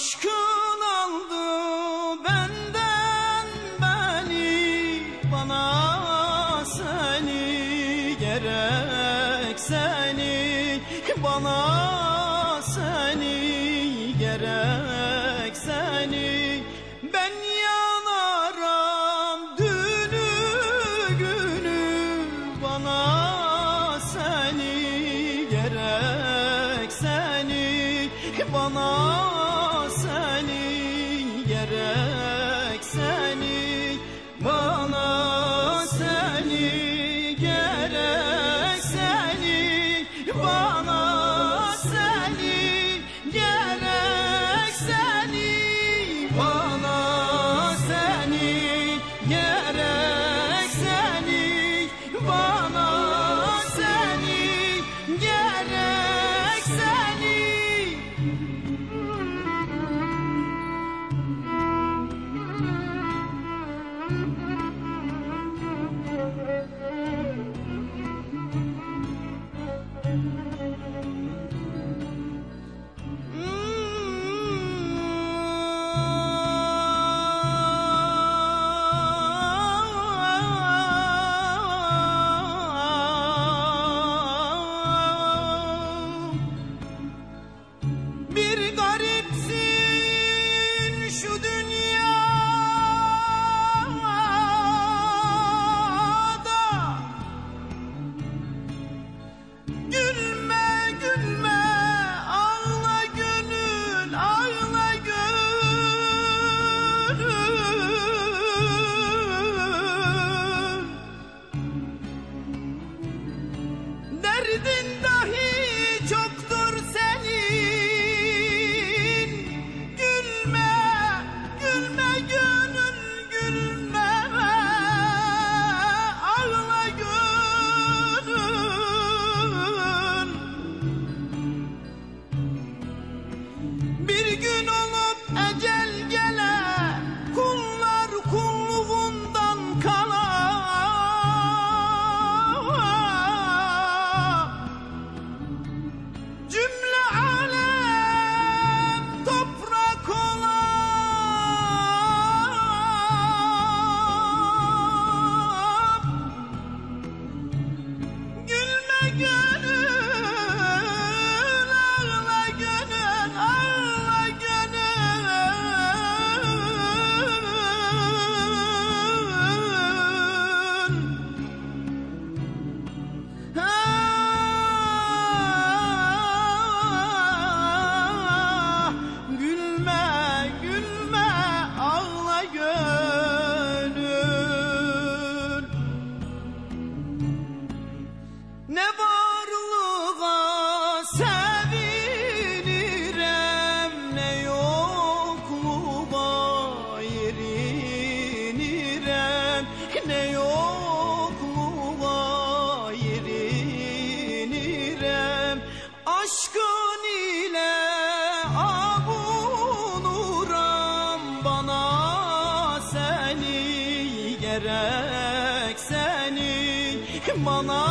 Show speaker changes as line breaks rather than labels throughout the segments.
Aşkın aldı benden beni Bana seni gerek seni Bana seni gerek seni. Ben yanarım dünü günü Bana seni gerek seni Bana Derdin dahi good. Aşkın ile avunuram Bana seni gerek seni Bana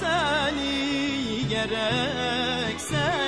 seni gerek seni